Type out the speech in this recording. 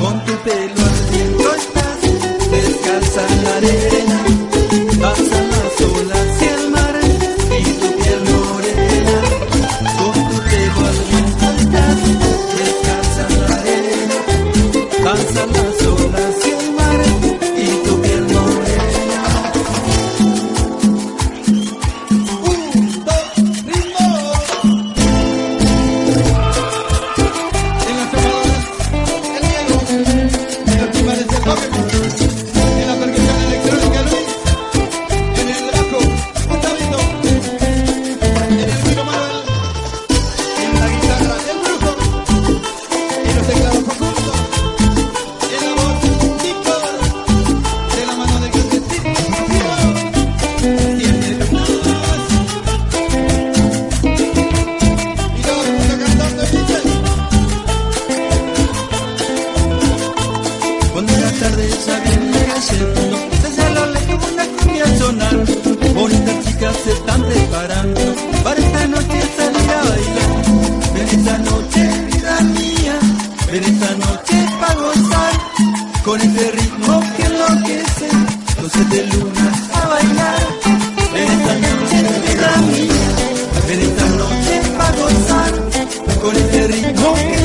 Con tu pelo al viento estás descalza la arena. Se están preparando para esta noche salir a bailar. Ven esta noche, vida mía, ven esta noche para gozar. Con este ritmo que enloquece. Doce de luna a bailar. Ven esta noche, vida mía, ven esta noche para gozar. Con este ritmo que